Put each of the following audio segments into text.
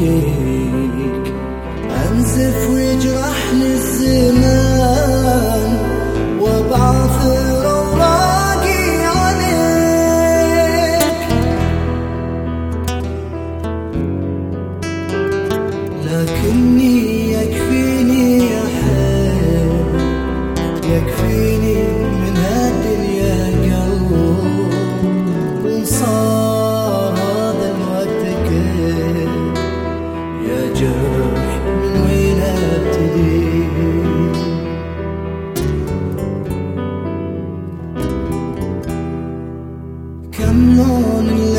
عليك. أنزف ويجرحني الزمان وبعثر أوراقي عليك. لكني I'm lonely.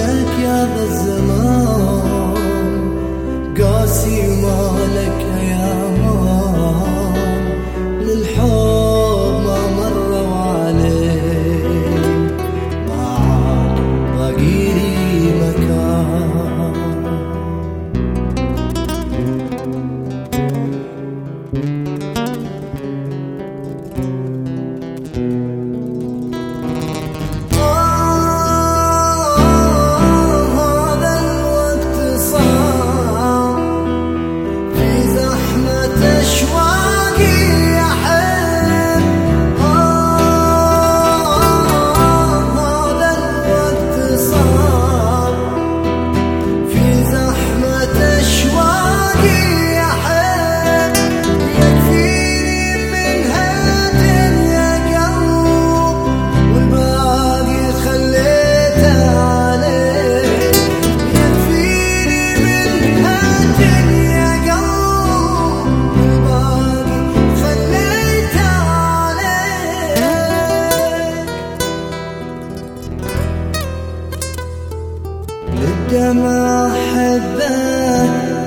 دمع حبه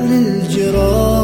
للجراح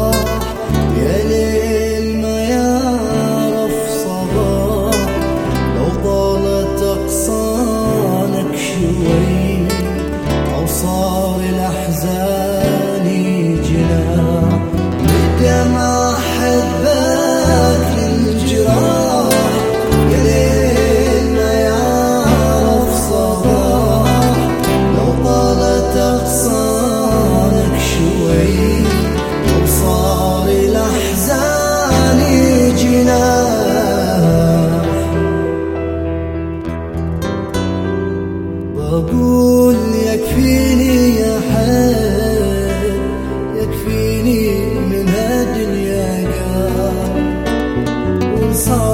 So.